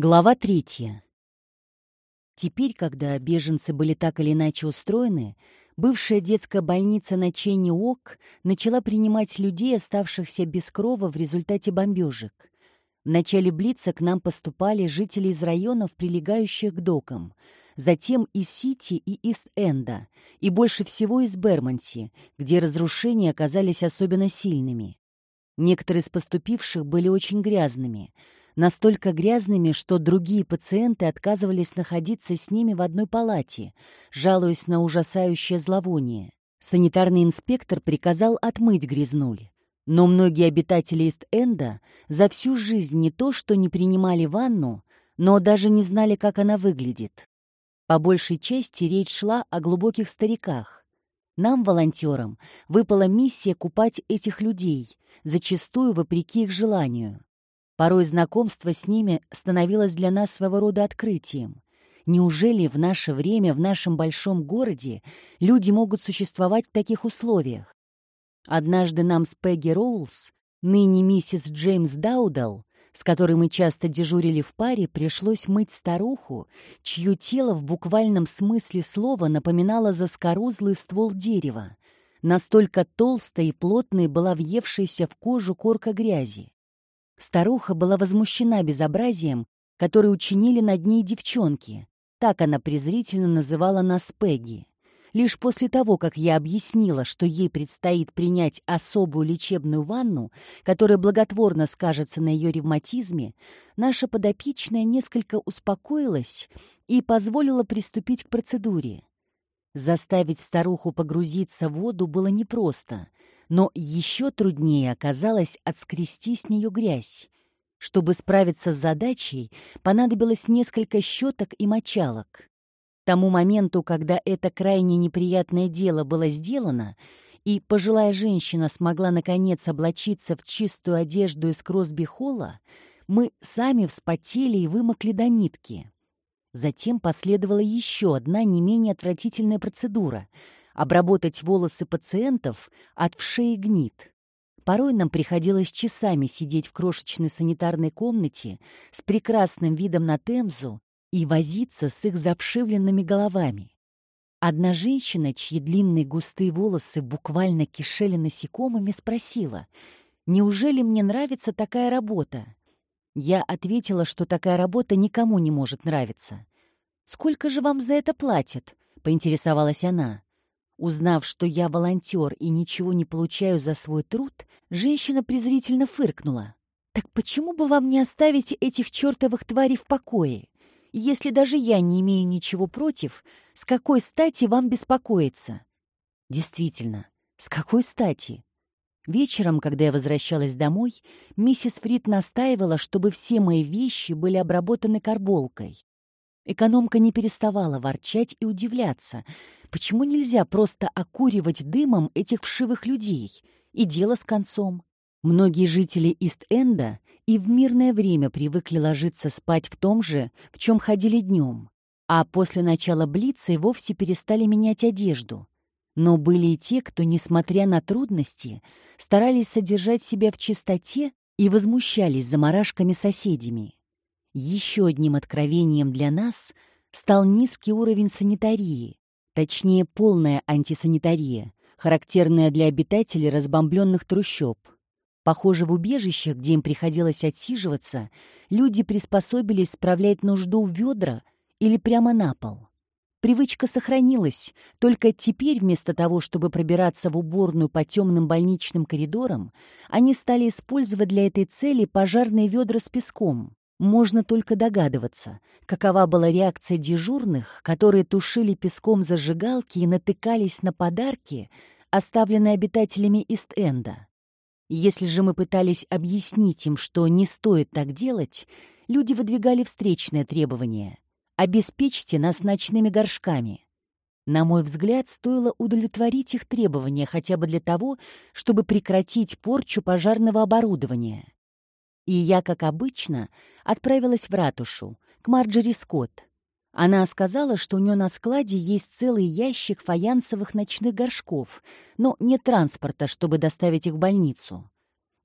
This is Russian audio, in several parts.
Глава третья. Теперь, когда беженцы были так или иначе устроены, бывшая детская больница на Ченни Ок начала принимать людей, оставшихся без крова в результате бомбежек. В начале Блица к нам поступали жители из районов, прилегающих к докам, затем из Сити и Ист-Энда, и больше всего из Бермонси, где разрушения оказались особенно сильными. Некоторые из поступивших были очень грязными — настолько грязными, что другие пациенты отказывались находиться с ними в одной палате, жалуясь на ужасающее зловоние. Санитарный инспектор приказал отмыть грязнуль. Но многие обитатели Ист-Энда за всю жизнь не то что не принимали ванну, но даже не знали, как она выглядит. По большей части речь шла о глубоких стариках. Нам, волонтерам, выпала миссия купать этих людей, зачастую вопреки их желанию. Порой знакомство с ними становилось для нас своего рода открытием. Неужели в наше время в нашем большом городе люди могут существовать в таких условиях? Однажды нам с Пегги Роулс, ныне миссис Джеймс Даудал, с которой мы часто дежурили в паре, пришлось мыть старуху, чье тело в буквальном смысле слова напоминало заскорузлый ствол дерева. Настолько толстой и плотной была въевшаяся в кожу корка грязи. Старуха была возмущена безобразием, которое учинили над ней девчонки. Так она презрительно называла нас Пегги. Лишь после того, как я объяснила, что ей предстоит принять особую лечебную ванну, которая благотворно скажется на ее ревматизме, наша подопечная несколько успокоилась и позволила приступить к процедуре. Заставить старуху погрузиться в воду было непросто, но еще труднее оказалось отскрести с нее грязь. Чтобы справиться с задачей, понадобилось несколько щеток и мочалок. Тому моменту, когда это крайне неприятное дело было сделано, и пожилая женщина смогла наконец облачиться в чистую одежду из Кросби-холла, мы сами вспотели и вымокли до нитки. Затем последовала еще одна не менее отвратительная процедура — обработать волосы пациентов от вшей гнит. Порой нам приходилось часами сидеть в крошечной санитарной комнате с прекрасным видом на Темзу и возиться с их завшивленными головами. Одна женщина, чьи длинные густые волосы буквально кишели насекомыми, спросила, «Неужели мне нравится такая работа?» Я ответила, что такая работа никому не может нравиться. «Сколько же вам за это платят?» — поинтересовалась она. Узнав, что я волонтер и ничего не получаю за свой труд, женщина презрительно фыркнула. «Так почему бы вам не оставить этих чертовых тварей в покое? Если даже я не имею ничего против, с какой стати вам беспокоиться?» «Действительно, с какой стати?» Вечером, когда я возвращалась домой, миссис Фрид настаивала, чтобы все мои вещи были обработаны карболкой. Экономка не переставала ворчать и удивляться, почему нельзя просто окуривать дымом этих вшивых людей, и дело с концом. Многие жители Ист-Энда и в мирное время привыкли ложиться спать в том же, в чем ходили днем, а после начала Блица и вовсе перестали менять одежду. Но были и те, кто, несмотря на трудности, старались содержать себя в чистоте и возмущались заморашками соседями. Еще одним откровением для нас стал низкий уровень санитарии, точнее полная антисанитария, характерная для обитателей разбомбленных трущоб. Похоже, в убежищах, где им приходилось отсиживаться, люди приспособились справлять нужду в ведра или прямо на пол. Привычка сохранилась, только теперь вместо того, чтобы пробираться в уборную по темным больничным коридорам, они стали использовать для этой цели пожарные ведра с песком. Можно только догадываться, какова была реакция дежурных, которые тушили песком зажигалки и натыкались на подарки, оставленные обитателями Ист-Энда. Если же мы пытались объяснить им, что не стоит так делать, люди выдвигали встречное требование — «обеспечьте нас ночными горшками». На мой взгляд, стоило удовлетворить их требования хотя бы для того, чтобы прекратить порчу пожарного оборудования. И я, как обычно, отправилась в ратушу, к Марджери Скотт. Она сказала, что у нее на складе есть целый ящик фаянсовых ночных горшков, но нет транспорта, чтобы доставить их в больницу.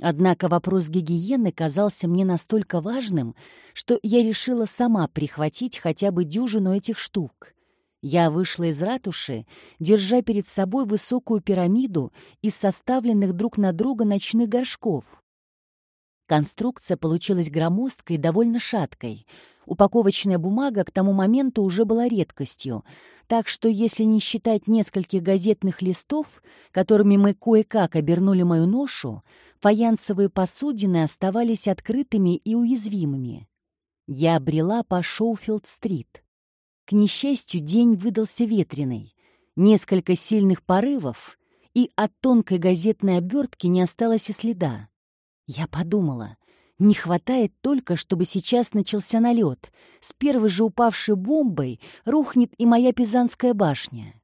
Однако вопрос гигиены казался мне настолько важным, что я решила сама прихватить хотя бы дюжину этих штук. Я вышла из ратуши, держа перед собой высокую пирамиду из составленных друг на друга ночных горшков. Конструкция получилась громоздкой и довольно шаткой. Упаковочная бумага к тому моменту уже была редкостью, так что если не считать нескольких газетных листов, которыми мы кое-как обернули мою ношу, фаянсовые посудины оставались открытыми и уязвимыми. Я обрела по Шоуфилд-стрит. К несчастью, день выдался ветреный. Несколько сильных порывов, и от тонкой газетной обертки не осталось и следа. Я подумала, не хватает только, чтобы сейчас начался налет. С первой же упавшей бомбой рухнет и моя Пизанская башня.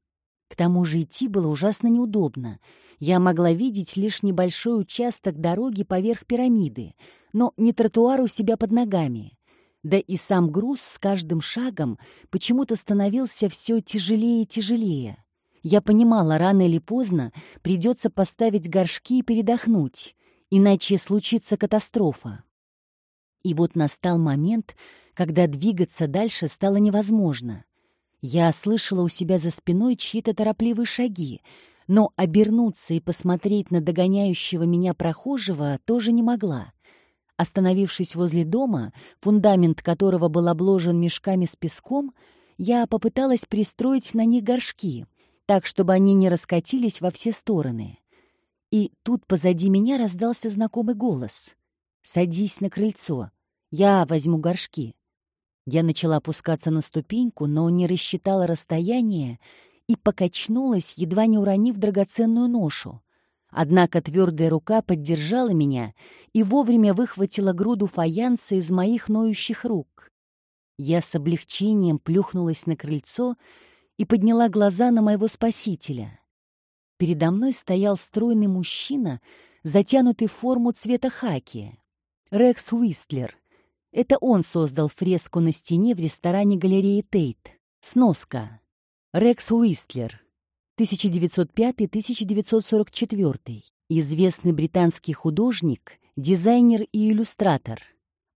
К тому же идти было ужасно неудобно. Я могла видеть лишь небольшой участок дороги поверх пирамиды, но не тротуар у себя под ногами. Да и сам груз с каждым шагом почему-то становился все тяжелее и тяжелее. Я понимала, рано или поздно придется поставить горшки и передохнуть, иначе случится катастрофа. И вот настал момент, когда двигаться дальше стало невозможно. Я слышала у себя за спиной чьи-то торопливые шаги, но обернуться и посмотреть на догоняющего меня прохожего тоже не могла. Остановившись возле дома, фундамент которого был обложен мешками с песком, я попыталась пристроить на них горшки, так, чтобы они не раскатились во все стороны. И тут позади меня раздался знакомый голос. «Садись на крыльцо, я возьму горшки». Я начала опускаться на ступеньку, но не рассчитала расстояние и покачнулась, едва не уронив драгоценную ношу. Однако твердая рука поддержала меня и вовремя выхватила груду фаянса из моих ноющих рук. Я с облегчением плюхнулась на крыльцо и подняла глаза на моего спасителя. Передо мной стоял стройный мужчина, затянутый в форму цвета хаки. Рекс Уистлер. Это он создал фреску на стене в ресторане галереи Тейт. Сноска. Рекс Уистлер. 1905-1944, известный британский художник, дизайнер и иллюстратор,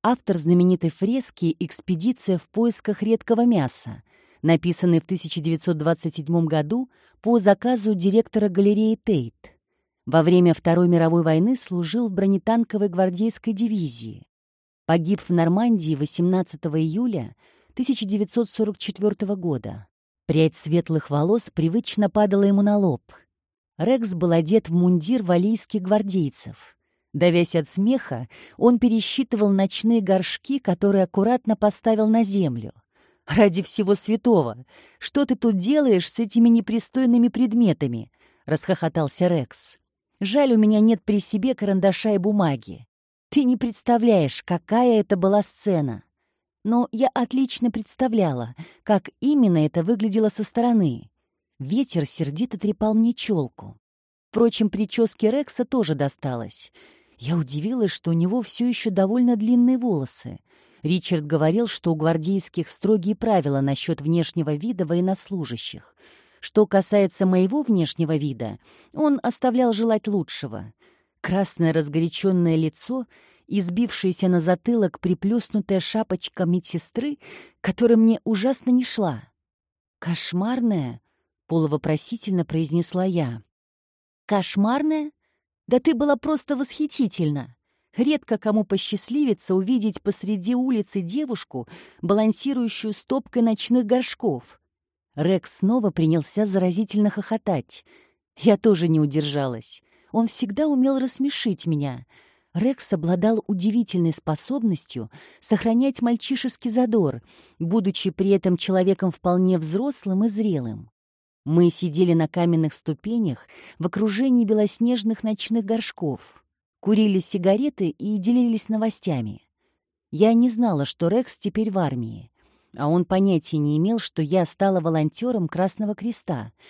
автор знаменитой фрески «Экспедиция в поисках редкого мяса», написанной в 1927 году по заказу директора галереи Тейт. Во время Второй мировой войны служил в бронетанковой гвардейской дивизии. Погиб в Нормандии 18 июля 1944 года. Прядь светлых волос привычно падала ему на лоб. Рекс был одет в мундир валийских гвардейцев. Давясь от смеха, он пересчитывал ночные горшки, которые аккуратно поставил на землю. «Ради всего святого! Что ты тут делаешь с этими непристойными предметами?» — расхохотался Рекс. «Жаль, у меня нет при себе карандаша и бумаги. Ты не представляешь, какая это была сцена но я отлично представляла, как именно это выглядело со стороны. Ветер сердито трепал мне челку. Впрочем, прическе Рекса тоже досталось. Я удивилась, что у него все еще довольно длинные волосы. Ричард говорил, что у гвардейских строгие правила насчет внешнего вида военнослужащих. Что касается моего внешнего вида, он оставлял желать лучшего. Красное разгоряченное лицо — избившаяся на затылок приплюснутая шапочка медсестры, которая мне ужасно не шла. «Кошмарная?» — полувопросительно произнесла я. «Кошмарная? Да ты была просто восхитительна!» Редко кому посчастливится увидеть посреди улицы девушку, балансирующую стопкой ночных горшков. Рекс снова принялся заразительно хохотать. Я тоже не удержалась. Он всегда умел рассмешить меня — Рекс обладал удивительной способностью сохранять мальчишеский задор, будучи при этом человеком вполне взрослым и зрелым. Мы сидели на каменных ступенях в окружении белоснежных ночных горшков, курили сигареты и делились новостями. Я не знала, что Рекс теперь в армии, а он понятия не имел, что я стала волонтером Красного Креста —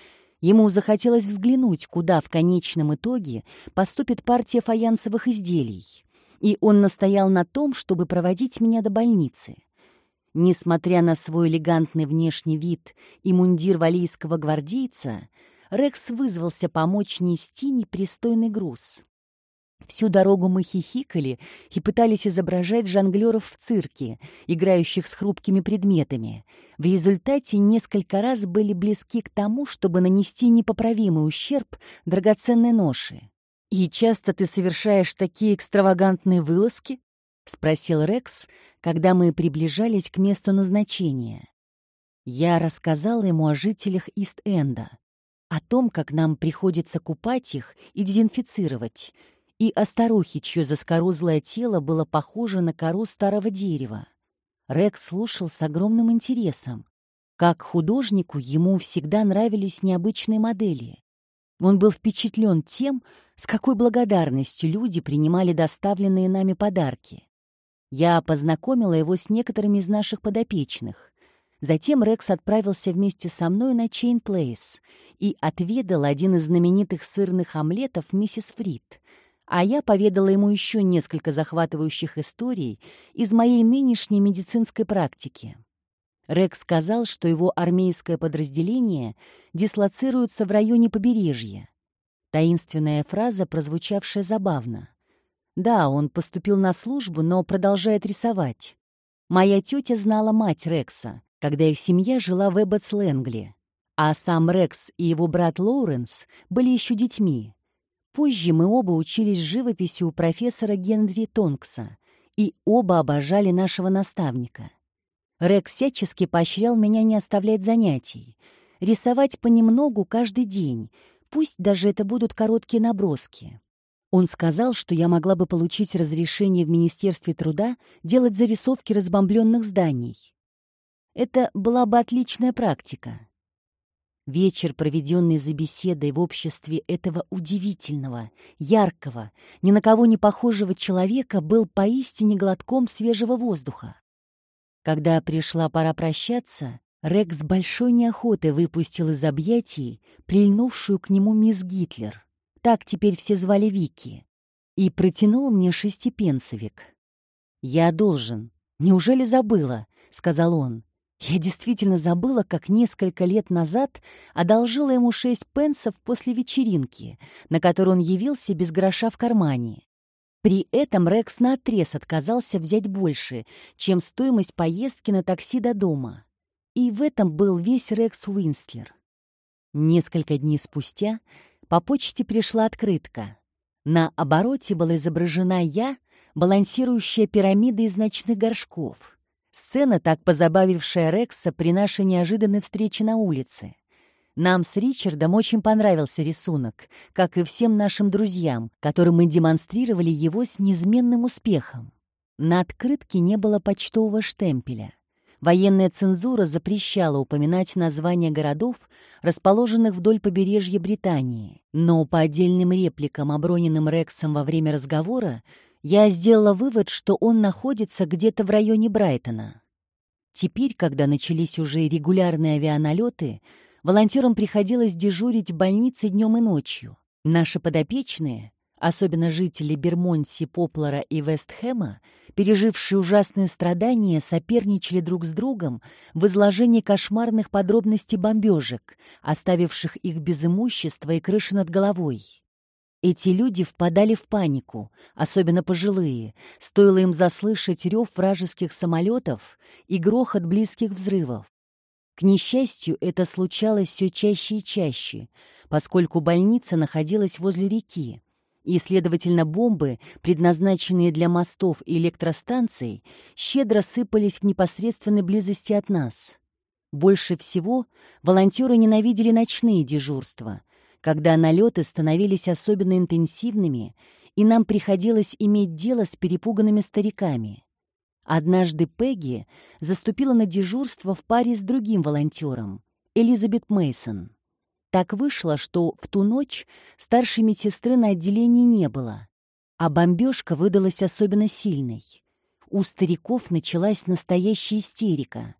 Ему захотелось взглянуть, куда в конечном итоге поступит партия фаянсовых изделий, и он настоял на том, чтобы проводить меня до больницы. Несмотря на свой элегантный внешний вид и мундир валийского гвардейца, Рекс вызвался помочь нести непристойный груз. Всю дорогу мы хихикали и пытались изображать жонглеров в цирке, играющих с хрупкими предметами. В результате несколько раз были близки к тому, чтобы нанести непоправимый ущерб драгоценной ноши. «И часто ты совершаешь такие экстравагантные вылазки?» — спросил Рекс, когда мы приближались к месту назначения. Я рассказала ему о жителях Ист-Энда, о том, как нам приходится купать их и дезинфицировать — и о старухе, чье заскорузлое тело было похоже на кору старого дерева. Рекс слушал с огромным интересом. Как художнику ему всегда нравились необычные модели. Он был впечатлен тем, с какой благодарностью люди принимали доставленные нами подарки. Я познакомила его с некоторыми из наших подопечных. Затем Рекс отправился вместе со мной на Чейн Плейс и отведал один из знаменитых сырных омлетов миссис Фрид — а я поведала ему еще несколько захватывающих историй из моей нынешней медицинской практики. Рекс сказал, что его армейское подразделение дислоцируется в районе побережья. Таинственная фраза, прозвучавшая забавно. Да, он поступил на службу, но продолжает рисовать. Моя тетя знала мать Рекса, когда их семья жила в Эбботс-Лэнгли, а сам Рекс и его брат Лоуренс были еще детьми. Позже мы оба учились живописи у профессора Генри Тонкса, и оба обожали нашего наставника. Рекс всячески поощрял меня не оставлять занятий, рисовать понемногу каждый день, пусть даже это будут короткие наброски. Он сказал, что я могла бы получить разрешение в Министерстве труда делать зарисовки разбомбленных зданий. Это была бы отличная практика. Вечер, проведенный за беседой в обществе этого удивительного, яркого, ни на кого не похожего человека, был поистине глотком свежего воздуха. Когда пришла пора прощаться, Рекс большой неохотой выпустил из объятий прильнувшую к нему мисс Гитлер, так теперь все звали Вики, и протянул мне шестипенсовик. «Я должен. Неужели забыла?» — сказал он. Я действительно забыла, как несколько лет назад одолжила ему шесть пенсов после вечеринки, на которую он явился без гроша в кармане. При этом Рекс наотрез отказался взять больше, чем стоимость поездки на такси до дома. И в этом был весь Рекс Уинслер. Несколько дней спустя по почте пришла открытка. На обороте была изображена я, балансирующая пирамида из ночных горшков — Сцена, так позабавившая Рекса при нашей неожиданной встрече на улице. Нам с Ричардом очень понравился рисунок, как и всем нашим друзьям, которым мы демонстрировали его с неизменным успехом. На открытке не было почтового штемпеля. Военная цензура запрещала упоминать названия городов, расположенных вдоль побережья Британии. Но по отдельным репликам, оброненным Рексом во время разговора, я сделала вывод, что он находится где-то в районе Брайтона. Теперь, когда начались уже регулярные авианалеты, волонтерам приходилось дежурить в больнице днем и ночью. Наши подопечные, особенно жители Бермонси, Поплара и Вестхэма, пережившие ужасные страдания, соперничали друг с другом в изложении кошмарных подробностей бомбежек, оставивших их без имущества и крыши над головой. Эти люди впадали в панику, особенно пожилые, стоило им заслышать рев вражеских самолетов и грохот близких взрывов. К несчастью, это случалось все чаще и чаще, поскольку больница находилась возле реки, и, следовательно, бомбы, предназначенные для мостов и электростанций, щедро сыпались в непосредственной близости от нас. Больше всего волонтеры ненавидели ночные дежурства — когда налеты становились особенно интенсивными, и нам приходилось иметь дело с перепуганными стариками. Однажды Пегги заступила на дежурство в паре с другим волонтером, Элизабет Мейсон. Так вышло, что в ту ночь старшей медсестры на отделении не было, а бомбежка выдалась особенно сильной. У стариков началась настоящая истерика.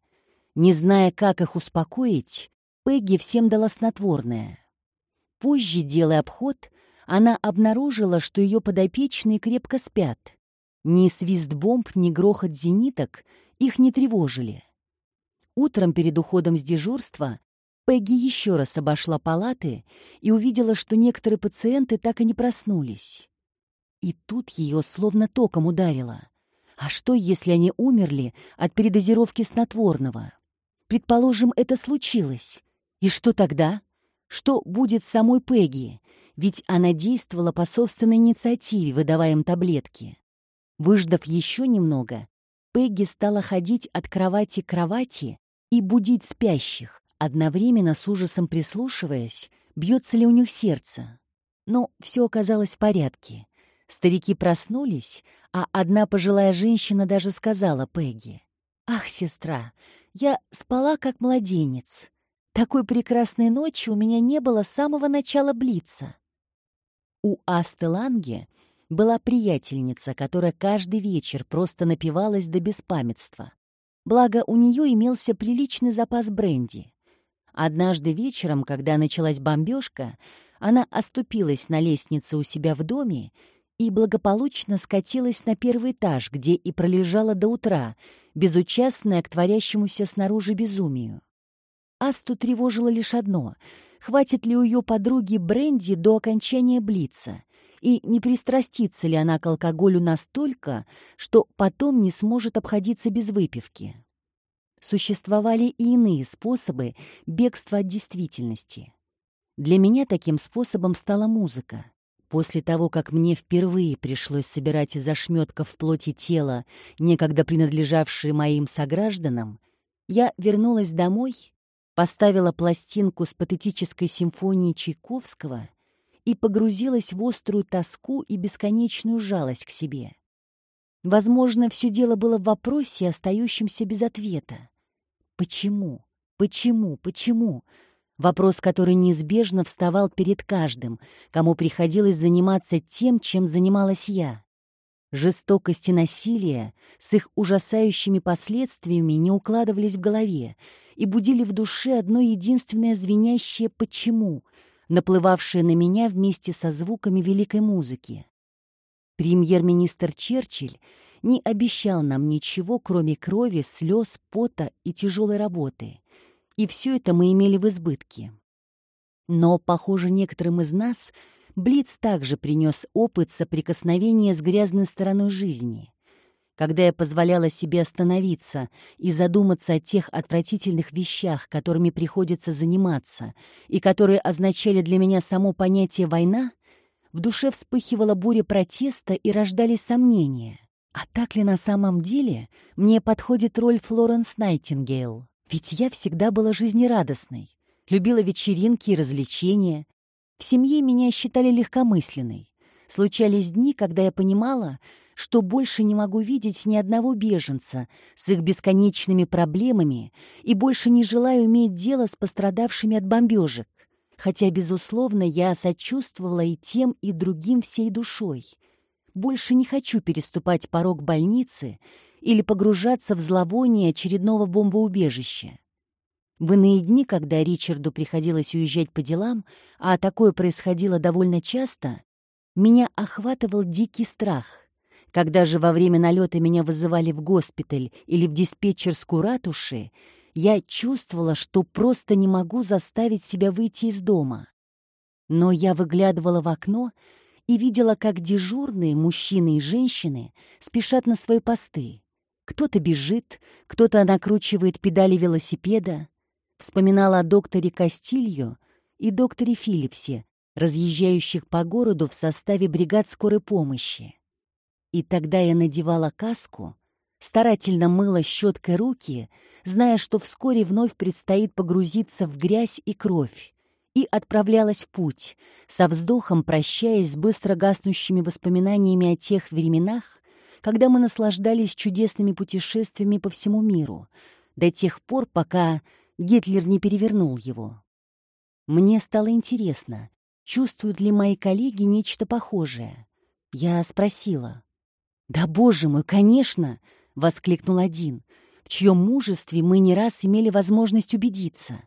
Не зная, как их успокоить, Пегги всем дала снотворное. Позже, делая обход, она обнаружила, что ее подопечные крепко спят. Ни свист бомб, ни грохот зениток их не тревожили. Утром перед уходом с дежурства Пегги еще раз обошла палаты и увидела, что некоторые пациенты так и не проснулись. И тут ее словно током ударило. А что, если они умерли от передозировки снотворного? Предположим, это случилось. И что тогда? Что будет с самой Пегги? Ведь она действовала по собственной инициативе, выдавая им таблетки. Выждав еще немного, Пегги стала ходить от кровати к кровати и будить спящих, одновременно с ужасом прислушиваясь, бьется ли у них сердце. Но все оказалось в порядке. Старики проснулись, а одна пожилая женщина даже сказала Пегги. «Ах, сестра, я спала как младенец. Такой прекрасной ночи у меня не было с самого начала Блица». У Асты Ланге была приятельница, которая каждый вечер просто напивалась до беспамятства. Благо, у нее имелся приличный запас бренди. Однажды вечером, когда началась бомбежка, она оступилась на лестнице у себя в доме и благополучно скатилась на первый этаж, где и пролежала до утра, безучастная к творящемуся снаружи безумию. Асту тревожило лишь одно — хватит ли у ее подруги бренди до окончания Блица, и не пристрастится ли она к алкоголю настолько, что потом не сможет обходиться без выпивки. Существовали и иные способы бегства от действительности. Для меня таким способом стала музыка. После того, как мне впервые пришлось собирать из ошметков плоти тела, некогда принадлежавшие моим согражданам, я вернулась домой, поставила пластинку с патетической симфонией Чайковского и погрузилась в острую тоску и бесконечную жалость к себе. Возможно, все дело было в вопросе, остающемся без ответа. Почему? Почему? Почему? Вопрос, который неизбежно вставал перед каждым, кому приходилось заниматься тем, чем занималась я. Жестокость и насилие с их ужасающими последствиями не укладывались в голове и будили в душе одно единственное звенящее «почему», наплывавшее на меня вместе со звуками великой музыки. Премьер-министр Черчилль не обещал нам ничего, кроме крови, слез, пота и тяжелой работы и все это мы имели в избытке. Но, похоже, некоторым из нас Блиц также принес опыт соприкосновения с грязной стороной жизни. Когда я позволяла себе остановиться и задуматься о тех отвратительных вещах, которыми приходится заниматься, и которые означали для меня само понятие «война», в душе вспыхивала буря протеста и рождались сомнения. А так ли на самом деле мне подходит роль Флоренс Найтингейл? Ведь я всегда была жизнерадостной, любила вечеринки и развлечения. В семье меня считали легкомысленной. Случались дни, когда я понимала, что больше не могу видеть ни одного беженца с их бесконечными проблемами и больше не желаю иметь дело с пострадавшими от бомбежек, хотя, безусловно, я сочувствовала и тем, и другим всей душой. Больше не хочу переступать порог больницы или погружаться в зловоние очередного бомбоубежища. В иные дни, когда Ричарду приходилось уезжать по делам, а такое происходило довольно часто, меня охватывал дикий страх. Когда же во время налета меня вызывали в госпиталь или в диспетчерскую ратуши, я чувствовала, что просто не могу заставить себя выйти из дома. Но я выглядывала в окно и видела, как дежурные мужчины и женщины спешат на свои посты. Кто-то бежит, кто-то накручивает педали велосипеда. Вспоминала о докторе Кастильо и докторе Филлипсе, разъезжающих по городу в составе бригад скорой помощи. И тогда я надевала каску, старательно мыла щеткой руки, зная, что вскоре вновь предстоит погрузиться в грязь и кровь, и отправлялась в путь, со вздохом прощаясь с быстро гаснущими воспоминаниями о тех временах, когда мы наслаждались чудесными путешествиями по всему миру, до тех пор, пока Гитлер не перевернул его. Мне стало интересно, чувствуют ли мои коллеги нечто похожее. Я спросила. «Да, боже мой, конечно!» — воскликнул один, в чьем мужестве мы не раз имели возможность убедиться.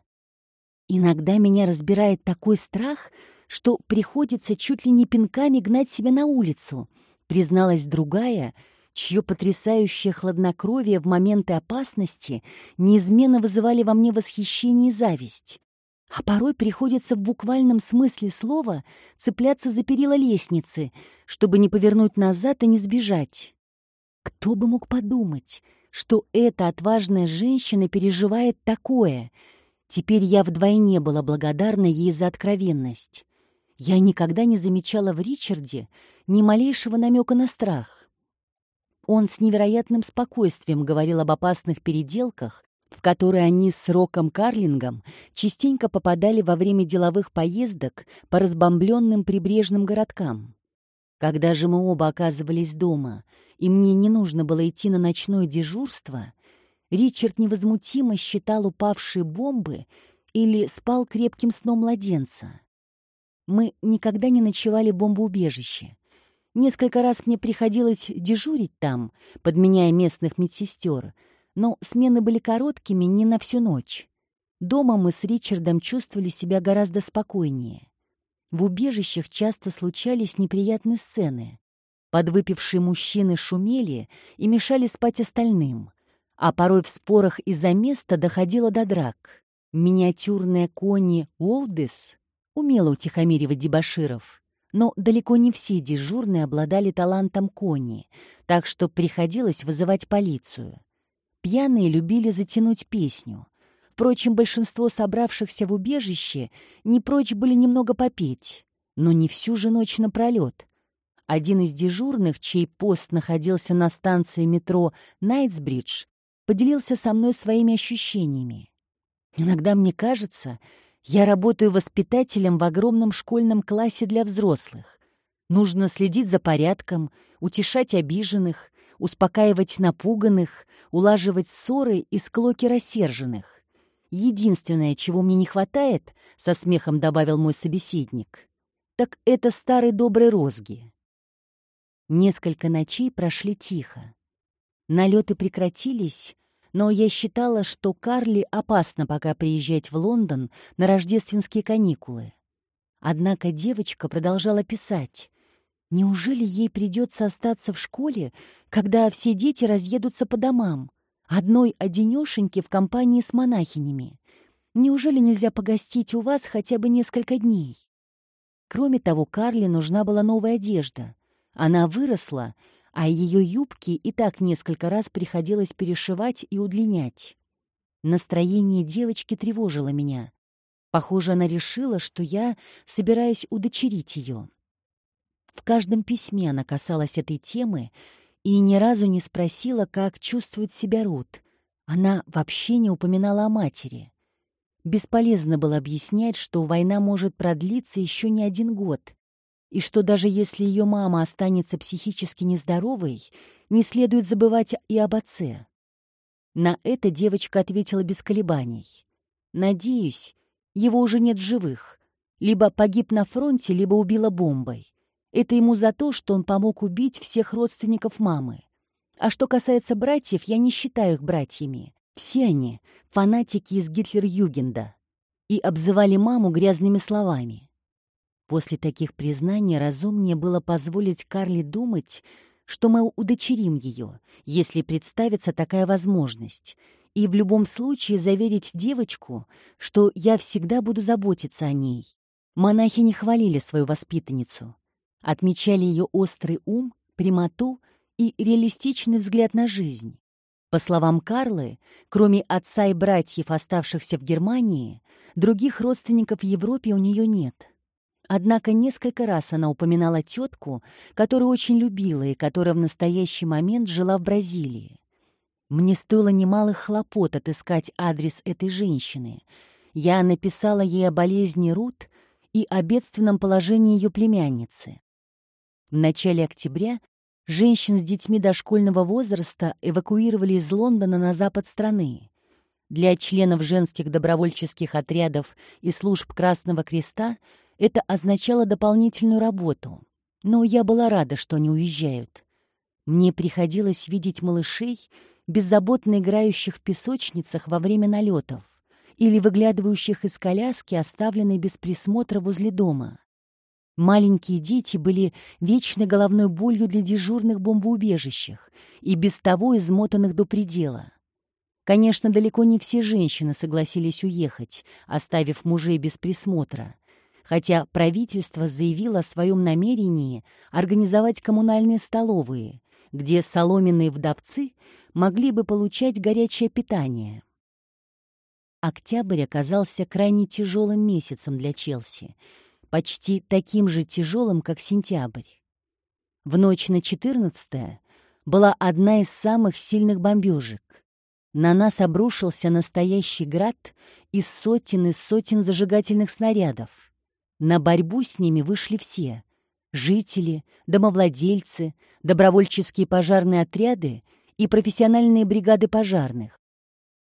«Иногда меня разбирает такой страх, что приходится чуть ли не пинками гнать себя на улицу», призналась другая, чье потрясающее хладнокровие в моменты опасности неизменно вызывали во мне восхищение и зависть. А порой приходится в буквальном смысле слова цепляться за перила лестницы, чтобы не повернуть назад и не сбежать. Кто бы мог подумать, что эта отважная женщина переживает такое? Теперь я вдвойне была благодарна ей за откровенность. Я никогда не замечала в Ричарде ни малейшего намека на страх. Он с невероятным спокойствием говорил об опасных переделках, в которые они с Роком Карлингом частенько попадали во время деловых поездок по разбомбленным прибрежным городкам. Когда же мы оба оказывались дома, и мне не нужно было идти на ночное дежурство, Ричард невозмутимо считал упавшие бомбы или спал крепким сном младенца. Мы никогда не ночевали в бомбоубежище. Несколько раз мне приходилось дежурить там, подменяя местных медсестер, но смены были короткими не на всю ночь. Дома мы с Ричардом чувствовали себя гораздо спокойнее. В убежищах часто случались неприятные сцены. Подвыпившие мужчины шумели и мешали спать остальным, а порой в спорах из-за места доходило до драк. Миниатюрная кони Уолдес умела утихомиривать дебоширов, но далеко не все дежурные обладали талантом кони, так что приходилось вызывать полицию. Пьяные любили затянуть песню — Впрочем, большинство собравшихся в убежище не прочь были немного попеть, но не всю же ночь напролет. Один из дежурных, чей пост находился на станции метро Найтсбридж, поделился со мной своими ощущениями. Иногда мне кажется, я работаю воспитателем в огромном школьном классе для взрослых. Нужно следить за порядком, утешать обиженных, успокаивать напуганных, улаживать ссоры и склоки рассерженных. Единственное, чего мне не хватает, — со смехом добавил мой собеседник, — так это старой доброй розги. Несколько ночей прошли тихо. Налеты прекратились, но я считала, что Карли опасно пока приезжать в Лондон на рождественские каникулы. Однако девочка продолжала писать. Неужели ей придется остаться в школе, когда все дети разъедутся по домам? Одной одинешеньки в компании с монахинями. Неужели нельзя погостить у вас хотя бы несколько дней? Кроме того, Карли нужна была новая одежда. Она выросла, а ее юбки и так несколько раз приходилось перешивать и удлинять. Настроение девочки тревожило меня. Похоже, она решила, что я собираюсь удочерить ее. В каждом письме она касалась этой темы, и ни разу не спросила, как чувствует себя Рут. Она вообще не упоминала о матери. Бесполезно было объяснять, что война может продлиться еще не один год, и что даже если ее мама останется психически нездоровой, не следует забывать и об отце. На это девочка ответила без колебаний. «Надеюсь, его уже нет в живых. Либо погиб на фронте, либо убила бомбой. Это ему за то, что он помог убить всех родственников мамы. А что касается братьев, я не считаю их братьями. Все они — фанатики из Гитлер-Югенда. И обзывали маму грязными словами. После таких признаний разумнее было позволить Карли думать, что мы удочерим ее, если представится такая возможность, и в любом случае заверить девочку, что я всегда буду заботиться о ней. Монахи не хвалили свою воспитанницу отмечали ее острый ум, прямоту и реалистичный взгляд на жизнь. По словам Карлы, кроме отца и братьев, оставшихся в Германии, других родственников в Европе у нее нет. Однако несколько раз она упоминала тетку, которую очень любила и которая в настоящий момент жила в Бразилии. Мне стоило немалых хлопот отыскать адрес этой женщины. Я написала ей о болезни Рут и о бедственном положении ее племянницы. В начале октября женщин с детьми дошкольного возраста эвакуировали из Лондона на запад страны. Для членов женских добровольческих отрядов и служб Красного Креста это означало дополнительную работу. Но я была рада, что они уезжают. Мне приходилось видеть малышей, беззаботно играющих в песочницах во время налетов или выглядывающих из коляски, оставленной без присмотра возле дома. Маленькие дети были вечной головной болью для дежурных бомбоубежищах и без того измотанных до предела. Конечно, далеко не все женщины согласились уехать, оставив мужей без присмотра, хотя правительство заявило о своем намерении организовать коммунальные столовые, где соломенные вдовцы могли бы получать горячее питание. Октябрь оказался крайне тяжелым месяцем для Челси, почти таким же тяжелым, как сентябрь. В ночь на 14 была одна из самых сильных бомбежек. На нас обрушился настоящий град из сотен и сотен зажигательных снарядов. На борьбу с ними вышли все — жители, домовладельцы, добровольческие пожарные отряды и профессиональные бригады пожарных.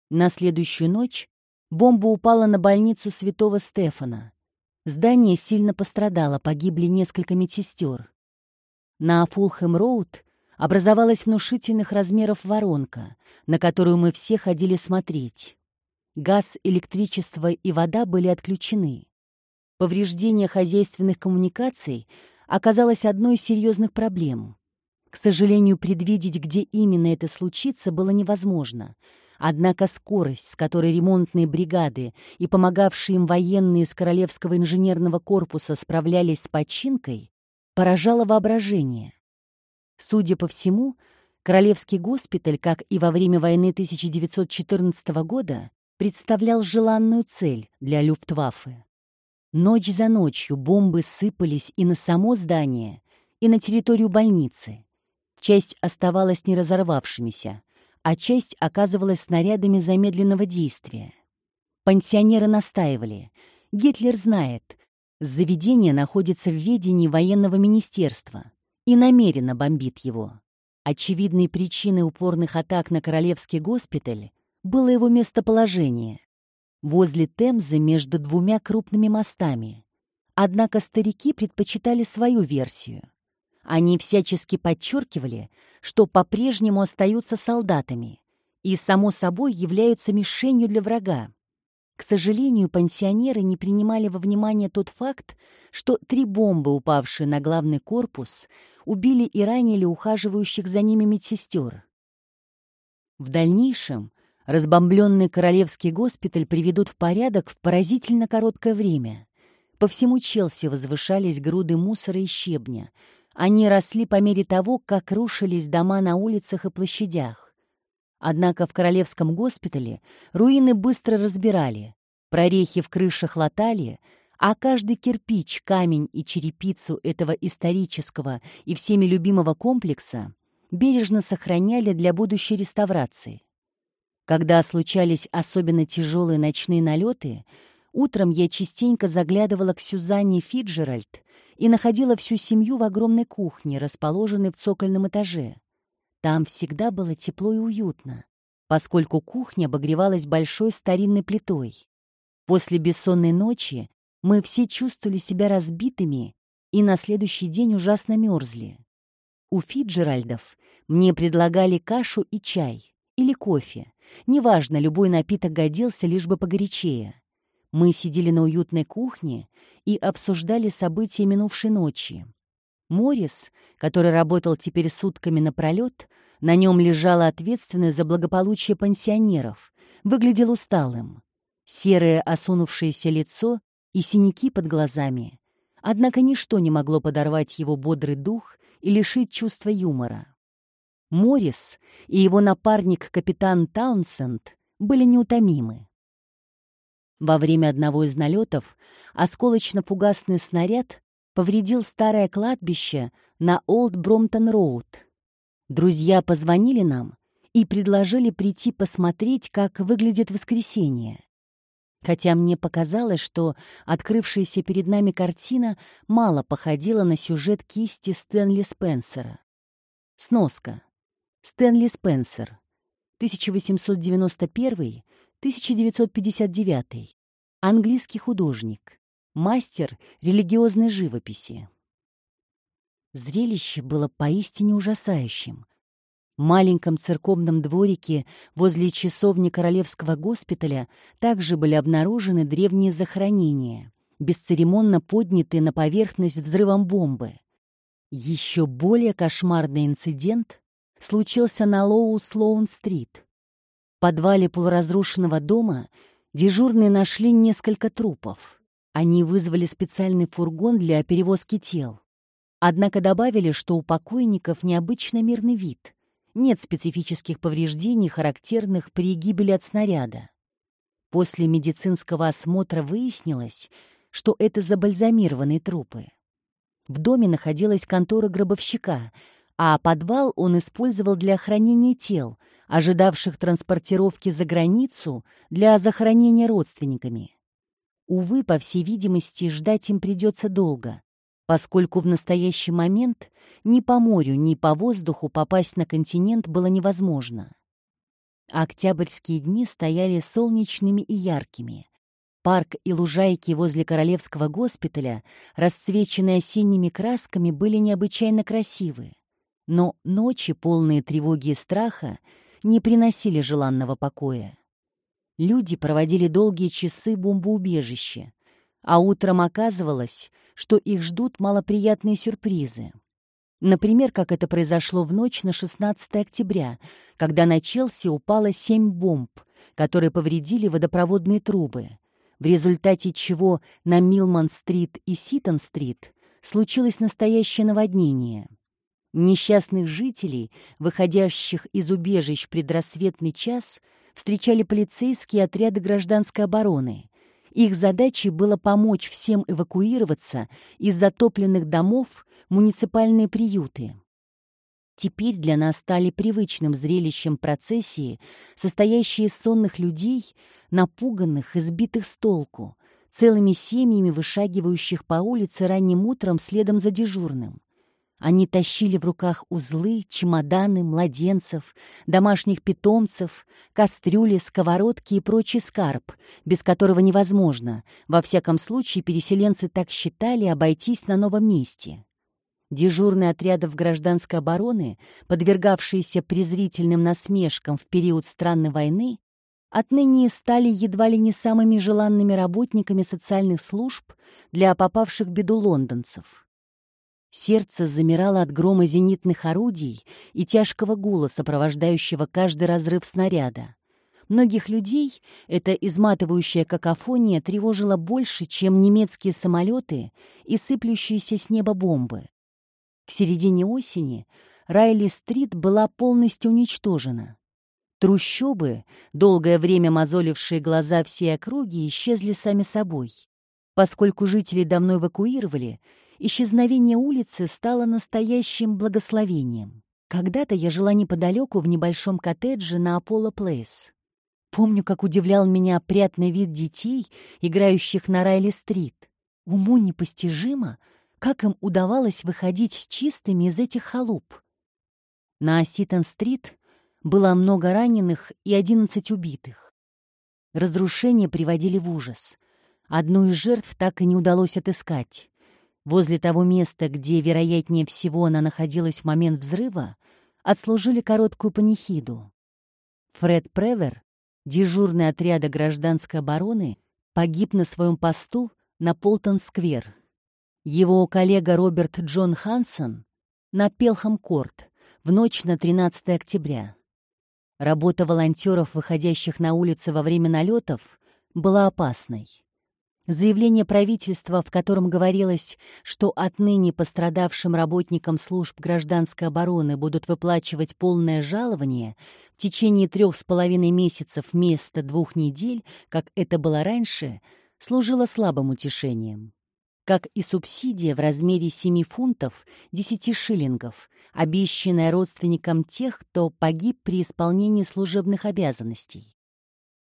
На следующую ночь бомба упала на больницу святого Стефана. Здание сильно пострадало, погибли несколько медсестер. На Фулхэм-Роуд образовалась внушительных размеров воронка, на которую мы все ходили смотреть. Газ, электричество и вода были отключены. Повреждение хозяйственных коммуникаций оказалось одной из серьезных проблем. К сожалению, предвидеть, где именно это случится, было невозможно. Однако скорость, с которой ремонтные бригады и помогавшие им военные из Королевского инженерного корпуса справлялись с починкой, поражала воображение. Судя по всему, Королевский госпиталь, как и во время войны 1914 года, представлял желанную цель для Люфтваффе. Ночь за ночью бомбы сыпались и на само здание, и на территорию больницы. Часть оставалась не разорвавшимися, а часть оказывалась снарядами замедленного действия. Пансионеры настаивали. Гитлер знает, заведение находится в ведении военного министерства и намеренно бомбит его. Очевидной причиной упорных атак на Королевский госпиталь было его местоположение. Возле Темзы между двумя крупными мостами. Однако старики предпочитали свою версию. Они всячески подчеркивали, что по-прежнему остаются солдатами и, само собой, являются мишенью для врага. К сожалению, пансионеры не принимали во внимание тот факт, что три бомбы, упавшие на главный корпус, убили и ранили ухаживающих за ними медсестер. В дальнейшем разбомбленный королевский госпиталь приведут в порядок в поразительно короткое время. По всему Челси возвышались груды мусора и щебня. Они росли по мере того, как рушились дома на улицах и площадях. Однако в Королевском госпитале руины быстро разбирали, прорехи в крышах латали, а каждый кирпич, камень и черепицу этого исторического и всеми любимого комплекса бережно сохраняли для будущей реставрации. Когда случались особенно тяжелые ночные налеты, утром я частенько заглядывала к Сюзанне Фиджеральд и находила всю семью в огромной кухне, расположенной в цокольном этаже. Там всегда было тепло и уютно, поскольку кухня обогревалась большой старинной плитой. После бессонной ночи мы все чувствовали себя разбитыми и на следующий день ужасно мерзли. У Фиджеральдов мне предлагали кашу и чай или кофе. Неважно, любой напиток годился, лишь бы погорячее. Мы сидели на уютной кухне и обсуждали события минувшей ночи. Морис, который работал теперь сутками напролет, на нем лежала ответственность за благополучие пансионеров, выглядел усталым. Серое осунувшееся лицо и синяки под глазами. Однако ничто не могло подорвать его бодрый дух и лишить чувства юмора. Морис и его напарник капитан Таунсенд были неутомимы. Во время одного из налетов осколочно-фугасный снаряд повредил старое кладбище на Олд Бромтон-Роуд. Друзья позвонили нам и предложили прийти посмотреть, как выглядит воскресенье. Хотя мне показалось, что открывшаяся перед нами картина мало походила на сюжет кисти Стэнли Спенсера. Сноска. Стэнли Спенсер. 1891-1959. Английский художник мастер религиозной живописи. Зрелище было поистине ужасающим. В маленьком церковном дворике возле часовни Королевского госпиталя также были обнаружены древние захоронения, бесцеремонно поднятые на поверхность взрывом бомбы. Еще более кошмарный инцидент случился на Лоу-Слоун-стрит. В подвале полуразрушенного дома дежурные нашли несколько трупов. Они вызвали специальный фургон для перевозки тел. Однако добавили, что у покойников необычно мирный вид. Нет специфических повреждений, характерных при гибели от снаряда. После медицинского осмотра выяснилось, что это забальзамированные трупы. В доме находилась контора гробовщика, а подвал он использовал для хранения тел, ожидавших транспортировки за границу для захоронения родственниками. Увы, по всей видимости, ждать им придется долго, поскольку в настоящий момент ни по морю, ни по воздуху попасть на континент было невозможно. Октябрьские дни стояли солнечными и яркими. Парк и лужайки возле Королевского госпиталя, расцвеченные осенними красками, были необычайно красивы. Но ночи, полные тревоги и страха, не приносили желанного покоя. Люди проводили долгие часы в бомбоубежище, а утром оказывалось, что их ждут малоприятные сюрпризы. Например, как это произошло в ночь на 16 октября, когда на Челси упало семь бомб, которые повредили водопроводные трубы, в результате чего на Милман-стрит и Ситон-стрит случилось настоящее наводнение. Несчастных жителей, выходящих из убежищ предрассветный час, встречали полицейские отряды гражданской обороны. Их задачей было помочь всем эвакуироваться из затопленных домов муниципальные приюты. Теперь для нас стали привычным зрелищем процессии, состоящие из сонных людей, напуганных и сбитых с толку, целыми семьями вышагивающих по улице ранним утром следом за дежурным. Они тащили в руках узлы, чемоданы, младенцев, домашних питомцев, кастрюли, сковородки и прочий скарб, без которого невозможно, во всяком случае переселенцы так считали, обойтись на новом месте. Дежурные отрядов гражданской обороны, подвергавшиеся презрительным насмешкам в период странной войны, отныне стали едва ли не самыми желанными работниками социальных служб для попавших в беду лондонцев. Сердце замирало от грома зенитных орудий и тяжкого гула, сопровождающего каждый разрыв снаряда. Многих людей эта изматывающая какофония тревожила больше, чем немецкие самолеты и сыплющиеся с неба бомбы. К середине осени Райли-стрит была полностью уничтожена. Трущобы, долгое время мозолившие глаза всей округи, исчезли сами собой. Поскольку жители давно эвакуировали, исчезновение улицы стало настоящим благословением. Когда-то я жила неподалеку в небольшом коттедже на Аполло Плейс. Помню, как удивлял меня опрятный вид детей, играющих на Райли-стрит. Уму непостижимо, как им удавалось выходить чистыми из этих халуп. На Ситон-стрит было много раненых и 11 убитых. Разрушения приводили в ужас. Одну из жертв так и не удалось отыскать. Возле того места, где, вероятнее всего, она находилась в момент взрыва, отслужили короткую панихиду. Фред Превер, дежурный отряда гражданской обороны, погиб на своем посту на Полтон-сквер. Его коллега Роберт Джон Хансон на Пелхам-корт в ночь на 13 октября. Работа волонтеров, выходящих на улицы во время налетов, была опасной. Заявление правительства, в котором говорилось, что отныне пострадавшим работникам служб гражданской обороны будут выплачивать полное жалование в течение трех с половиной месяцев вместо двух недель, как это было раньше, служило слабым утешением. Как и субсидия в размере 7 фунтов 10 шиллингов, обещанная родственникам тех, кто погиб при исполнении служебных обязанностей.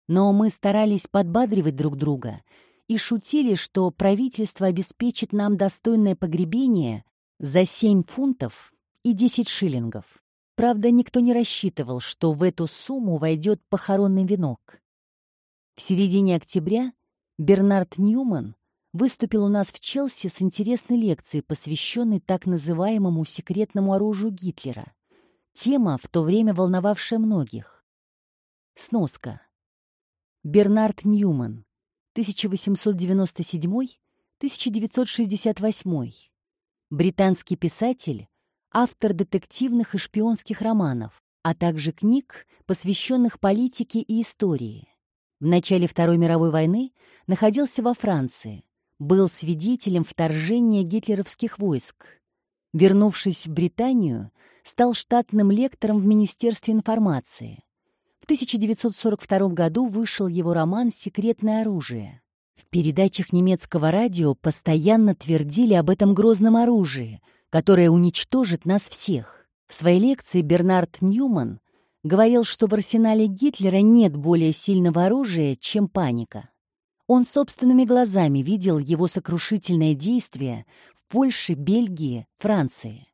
Но мы старались подбадривать друг друга — и шутили, что правительство обеспечит нам достойное погребение за 7 фунтов и 10 шиллингов. Правда, никто не рассчитывал, что в эту сумму войдет похоронный венок. В середине октября Бернард Ньюман выступил у нас в Челси с интересной лекцией, посвященной так называемому секретному оружию Гитлера. Тема, в то время волновавшая многих. Сноска. Бернард Ньюман, 1897-1968. Британский писатель, автор детективных и шпионских романов, а также книг, посвященных политике и истории. В начале Второй мировой войны находился во Франции, был свидетелем вторжения гитлеровских войск. Вернувшись в Британию, стал штатным лектором в Министерстве информации. В 1942 году вышел его роман «Секретное оружие». В передачах немецкого радио постоянно твердили об этом грозном оружии, которое уничтожит нас всех. В своей лекции Бернард Ньюман говорил, что в арсенале Гитлера нет более сильного оружия, чем паника. Он собственными глазами видел его сокрушительное действие в Польше, Бельгии, Франции.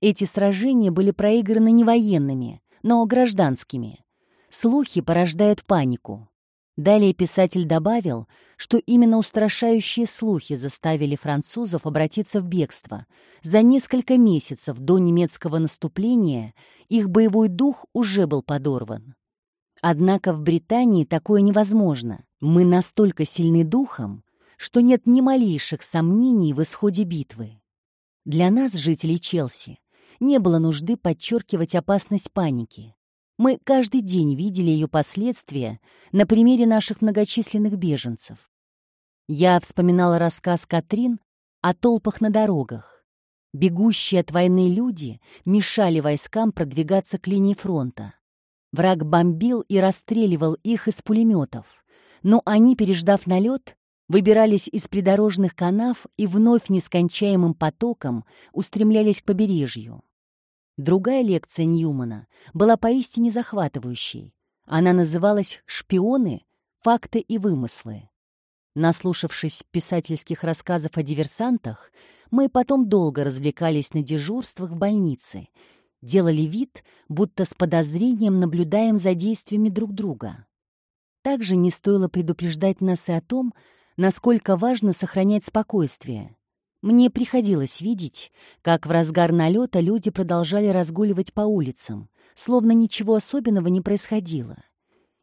Эти сражения были проиграны не военными, но гражданскими. Слухи порождают панику. Далее писатель добавил, что именно устрашающие слухи заставили французов обратиться в бегство. За несколько месяцев до немецкого наступления их боевой дух уже был подорван. Однако в Британии такое невозможно. Мы настолько сильны духом, что нет ни малейших сомнений в исходе битвы. Для нас, жителей Челси, не было нужды подчеркивать опасность паники. Мы каждый день видели ее последствия на примере наших многочисленных беженцев. Я вспоминала рассказ Катрин о толпах на дорогах. Бегущие от войны люди мешали войскам продвигаться к линии фронта. Враг бомбил и расстреливал их из пулеметов, но они, переждав налет, выбирались из придорожных канав и вновь нескончаемым потоком устремлялись к побережью. Другая лекция Ньюмана была поистине захватывающей. Она называлась «Шпионы. Факты и вымыслы». Наслушавшись писательских рассказов о диверсантах, мы потом долго развлекались на дежурствах в больнице, делали вид, будто с подозрением наблюдаем за действиями друг друга. Также не стоило предупреждать нас и о том, насколько важно сохранять спокойствие. Мне приходилось видеть, как в разгар налета люди продолжали разгуливать по улицам, словно ничего особенного не происходило.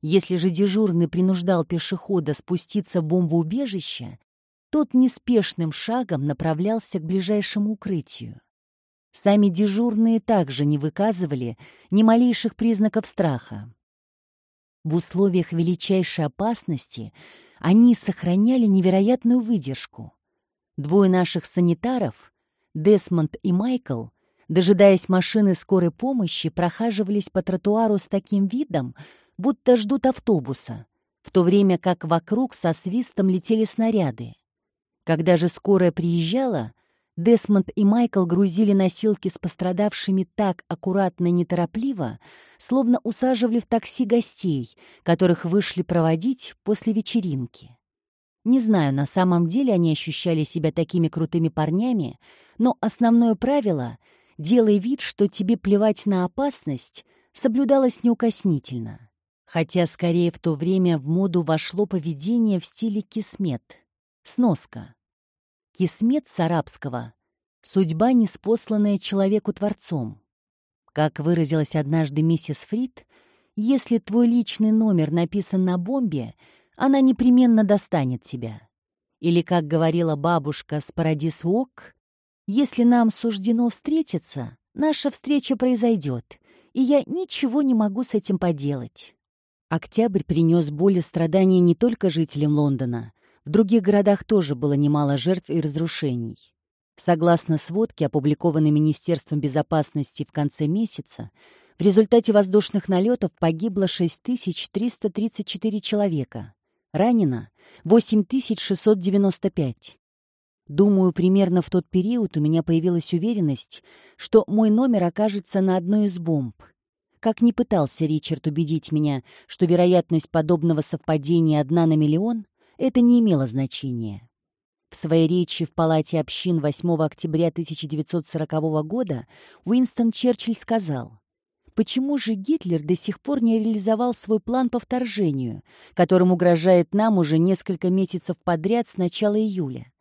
Если же дежурный принуждал пешехода спуститься в бомбоубежище, тот неспешным шагом направлялся к ближайшему укрытию. Сами дежурные также не выказывали ни малейших признаков страха. В условиях величайшей опасности они сохраняли невероятную выдержку — Двое наших санитаров, Десмонд и Майкл, дожидаясь машины скорой помощи, прохаживались по тротуару с таким видом, будто ждут автобуса, в то время как вокруг со свистом летели снаряды. Когда же скорая приезжала, Десмонд и Майкл грузили носилки с пострадавшими так аккуратно и неторопливо, словно усаживали в такси гостей, которых вышли проводить после вечеринки. Не знаю, на самом деле они ощущали себя такими крутыми парнями, но основное правило — делай вид, что тебе плевать на опасность, соблюдалось неукоснительно. Хотя скорее в то время в моду вошло поведение в стиле кисмет. Сноска. Кисмет с арабского — судьба, неспосланная человеку Творцом. Как выразилась однажды миссис Фрид, если твой личный номер написан на бомбе — она непременно достанет тебя. Или, как говорила бабушка с Парадис Уок, «Если нам суждено встретиться, наша встреча произойдет, и я ничего не могу с этим поделать». Октябрь принес боль и страдания не только жителям Лондона. В других городах тоже было немало жертв и разрушений. Согласно сводке, опубликованной Министерством безопасности в конце месяца, в результате воздушных налетов погибло 6334 человека, Ранено 8695. Думаю, примерно в тот период у меня появилась уверенность, что мой номер окажется на одной из бомб. Как ни пытался Ричард убедить меня, что вероятность подобного совпадения одна на миллион, это не имело значения. В своей речи в Палате общин 8 октября 1940 года Уинстон Черчилль сказал, Почему же Гитлер до сих пор не реализовал свой план по вторжению, которым угрожает нам уже несколько месяцев подряд с начала июля?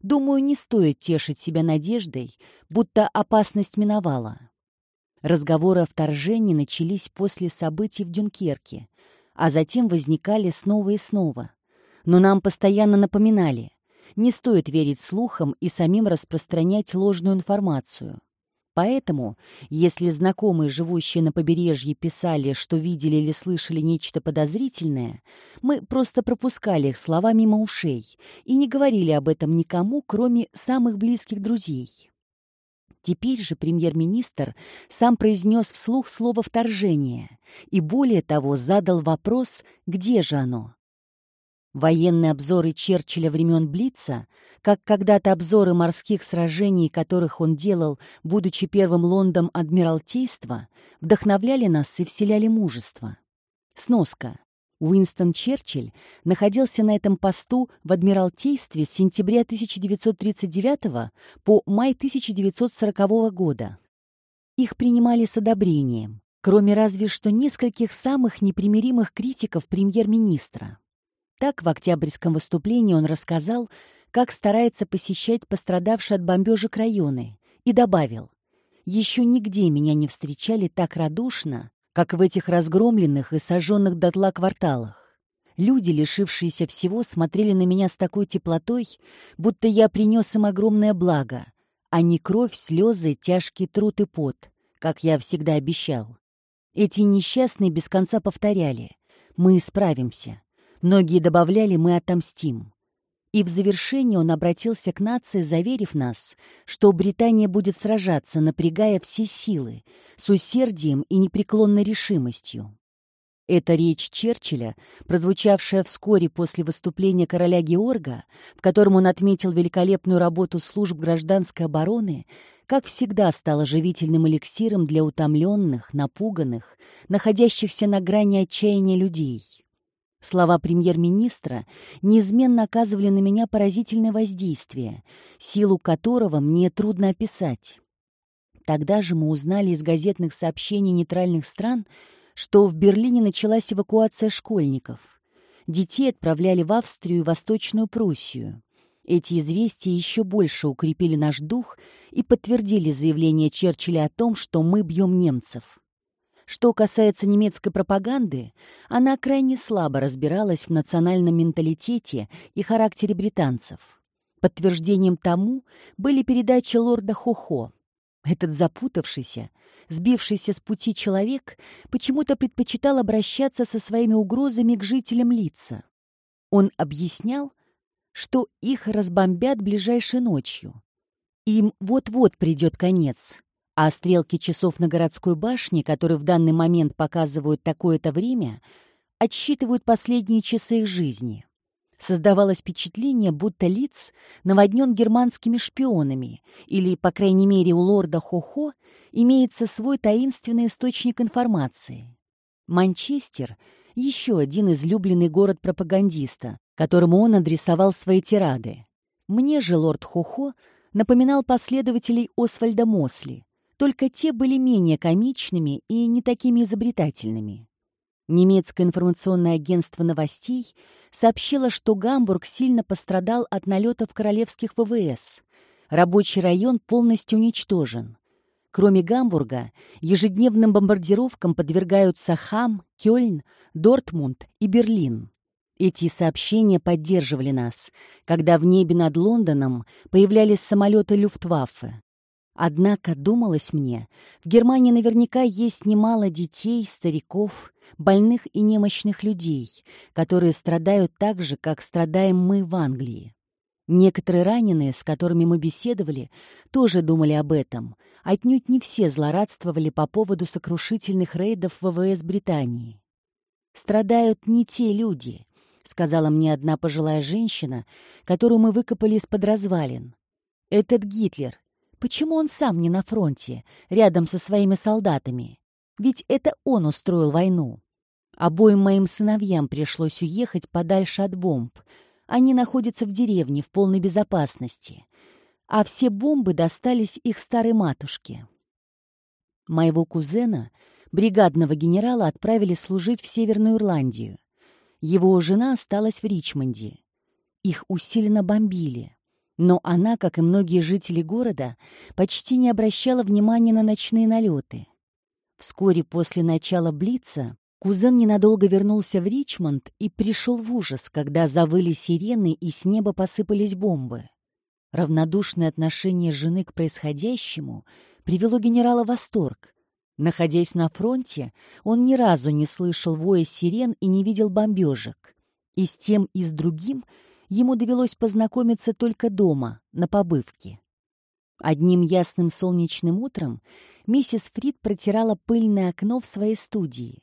Думаю, не стоит тешить себя надеждой, будто опасность миновала. Разговоры о вторжении начались после событий в Дюнкерке, а затем возникали снова и снова. Но нам постоянно напоминали, не стоит верить слухам и самим распространять ложную информацию. Поэтому, если знакомые, живущие на побережье, писали, что видели или слышали нечто подозрительное, мы просто пропускали их слова мимо ушей и не говорили об этом никому, кроме самых близких друзей. Теперь же премьер-министр сам произнес вслух слово «вторжение» и, более того, задал вопрос «где же оно?». Военные обзоры Черчилля времен Блица, как когда-то обзоры морских сражений, которых он делал, будучи первым лондом Адмиралтейства, вдохновляли нас и вселяли мужество. Сноска. Уинстон Черчилль находился на этом посту в Адмиралтействе с сентября 1939 по май 1940 года. Их принимали с одобрением, кроме разве что нескольких самых непримиримых критиков премьер-министра. Так, в октябрьском выступлении он рассказал, как старается посещать пострадавшие от бомбежек районы, и добавил, «Еще нигде меня не встречали так радушно, как в этих разгромленных и сожженных дотла кварталах. Люди, лишившиеся всего, смотрели на меня с такой теплотой, будто я принес им огромное благо, а не кровь, слезы, тяжкий труд и пот, как я всегда обещал. Эти несчастные без конца повторяли «Мы справимся». Многие добавляли «мы отомстим». И в завершении он обратился к нации, заверив нас, что Британия будет сражаться, напрягая все силы, с усердием и непреклонной решимостью. Эта речь Черчилля, прозвучавшая вскоре после выступления короля Георга, в котором он отметил великолепную работу служб гражданской обороны, как всегда стала живительным эликсиром для утомленных, напуганных, находящихся на грани отчаяния людей. Слова премьер-министра неизменно оказывали на меня поразительное воздействие, силу которого мне трудно описать. Тогда же мы узнали из газетных сообщений нейтральных стран, что в Берлине началась эвакуация школьников. Детей отправляли в Австрию и Восточную Пруссию. Эти известия еще больше укрепили наш дух и подтвердили заявление Черчилля о том, что мы бьем немцев. Что касается немецкой пропаганды, она крайне слабо разбиралась в национальном менталитете и характере британцев. Подтверждением тому были передачи лорда Хохо. Этот запутавшийся, сбившийся с пути человек почему-то предпочитал обращаться со своими угрозами к жителям лица. Он объяснял, что их разбомбят ближайшей ночью. Им вот-вот придет конец, а стрелки часов на городской башне, которые в данный момент показывают такое-то время, отсчитывают последние часы их жизни. Создавалось впечатление, будто лиц наводнен германскими шпионами, или, по крайней мере, у лорда Хохо имеется свой таинственный источник информации. Манчестер — еще один излюбленный город пропагандиста, которому он адресовал свои тирады. Мне же лорд Хохо напоминал последователей Освальда Мосли, только те были менее комичными и не такими изобретательными. Немецкое информационное агентство новостей сообщило, что Гамбург сильно пострадал от налетов королевских ВВС. Рабочий район полностью уничтожен. Кроме Гамбурга, ежедневным бомбардировкам подвергаются Хам, Кёльн, Дортмунд и Берлин. Эти сообщения поддерживали нас, когда в небе над Лондоном появлялись самолеты Люфтваффе. Однако, думалось мне, в Германии наверняка есть немало детей, стариков, больных и немощных людей, которые страдают так же, как страдаем мы в Англии. Некоторые раненые, с которыми мы беседовали, тоже думали об этом. Отнюдь не все злорадствовали по поводу сокрушительных рейдов ВВС Британии. «Страдают не те люди», — сказала мне одна пожилая женщина, которую мы выкопали из-под развалин. «Этот Гитлер, Почему он сам не на фронте, рядом со своими солдатами? Ведь это он устроил войну. Обоим моим сыновьям пришлось уехать подальше от бомб. Они находятся в деревне в полной безопасности. А все бомбы достались их старой матушке. Моего кузена, бригадного генерала, отправили служить в Северную Ирландию. Его жена осталась в Ричмонде. Их усиленно бомбили. Но она, как и многие жители города, почти не обращала внимания на ночные налеты. Вскоре после начала Блица кузен ненадолго вернулся в Ричмонд и пришел в ужас, когда завыли сирены и с неба посыпались бомбы. Равнодушное отношение жены к происходящему привело генерала в восторг. Находясь на фронте, он ни разу не слышал воя сирен и не видел бомбежек. И с тем, и с другим ему довелось познакомиться только дома, на побывке. Одним ясным солнечным утром миссис Фрид протирала пыльное окно в своей студии.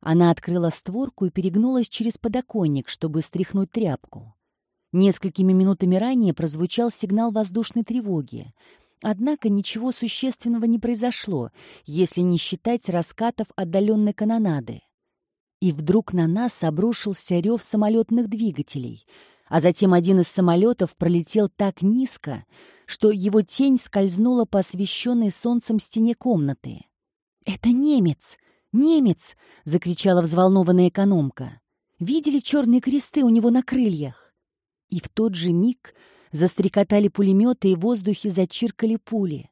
Она открыла створку и перегнулась через подоконник, чтобы стряхнуть тряпку. Несколькими минутами ранее прозвучал сигнал воздушной тревоги. Однако ничего существенного не произошло, если не считать раскатов отдаленной канонады. И вдруг на нас обрушился рев самолетных двигателей, а затем один из самолетов пролетел так низко, что его тень скользнула по освещенной солнцем стене комнаты. «Это немец! Немец!» — закричала взволнованная экономка. «Видели черные кресты у него на крыльях?» И в тот же миг застрекотали пулеметы, и в воздухе зачиркали пули.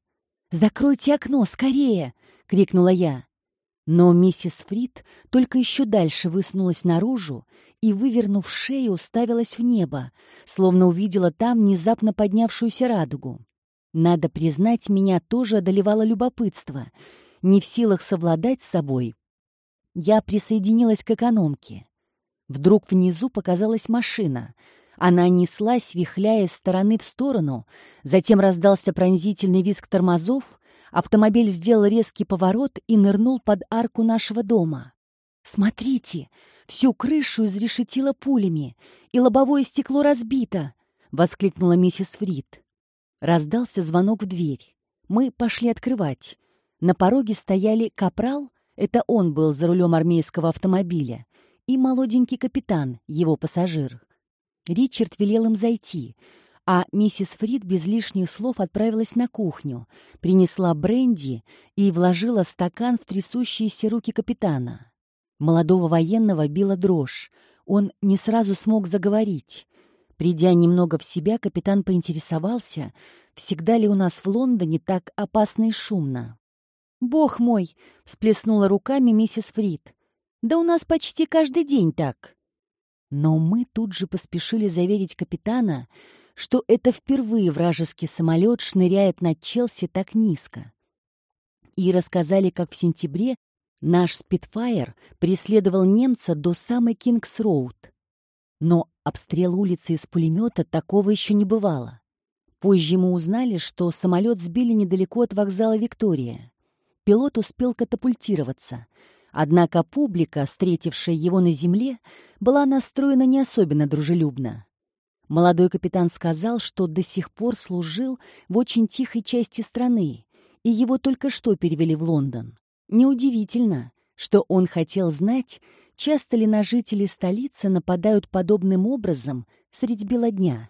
«Закройте окно, скорее!» — крикнула я. Но миссис Фрид только еще дальше высунулась наружу и, вывернув шею, уставилась в небо, словно увидела там внезапно поднявшуюся радугу. Надо признать, меня тоже одолевало любопытство. Не в силах совладать с собой, я присоединилась к экономке. Вдруг внизу показалась машина — она неслась, вихляя с стороны в сторону. Затем раздался пронзительный визг тормозов. Автомобиль сделал резкий поворот и нырнул под арку нашего дома. «Смотрите, всю крышу изрешетило пулями, и лобовое стекло разбито!» — воскликнула миссис Фрид. Раздался звонок в дверь. Мы пошли открывать. На пороге стояли капрал, это он был за рулем армейского автомобиля, и молоденький капитан, его пассажир. Ричард велел им зайти, а миссис Фрид без лишних слов отправилась на кухню, принесла бренди и вложила стакан в трясущиеся руки капитана. Молодого военного била дрожь. Он не сразу смог заговорить. Придя немного в себя, капитан поинтересовался, всегда ли у нас в Лондоне так опасно и шумно. «Бог мой!» — всплеснула руками миссис Фрид. «Да у нас почти каждый день так». Но мы тут же поспешили заверить капитана, что это впервые вражеский самолет шныряет над Челси так низко. И рассказали, как в сентябре наш «Спитфайр» преследовал немца до самой Кингс-Роуд. Но обстрел улицы из пулемета такого еще не бывало. Позже мы узнали, что самолет сбили недалеко от вокзала «Виктория». Пилот успел катапультироваться — Однако публика, встретившая его на земле, была настроена не особенно дружелюбно. Молодой капитан сказал, что до сих пор служил в очень тихой части страны, и его только что перевели в Лондон. Неудивительно, что он хотел знать, часто ли на жителей столицы нападают подобным образом средь бела дня.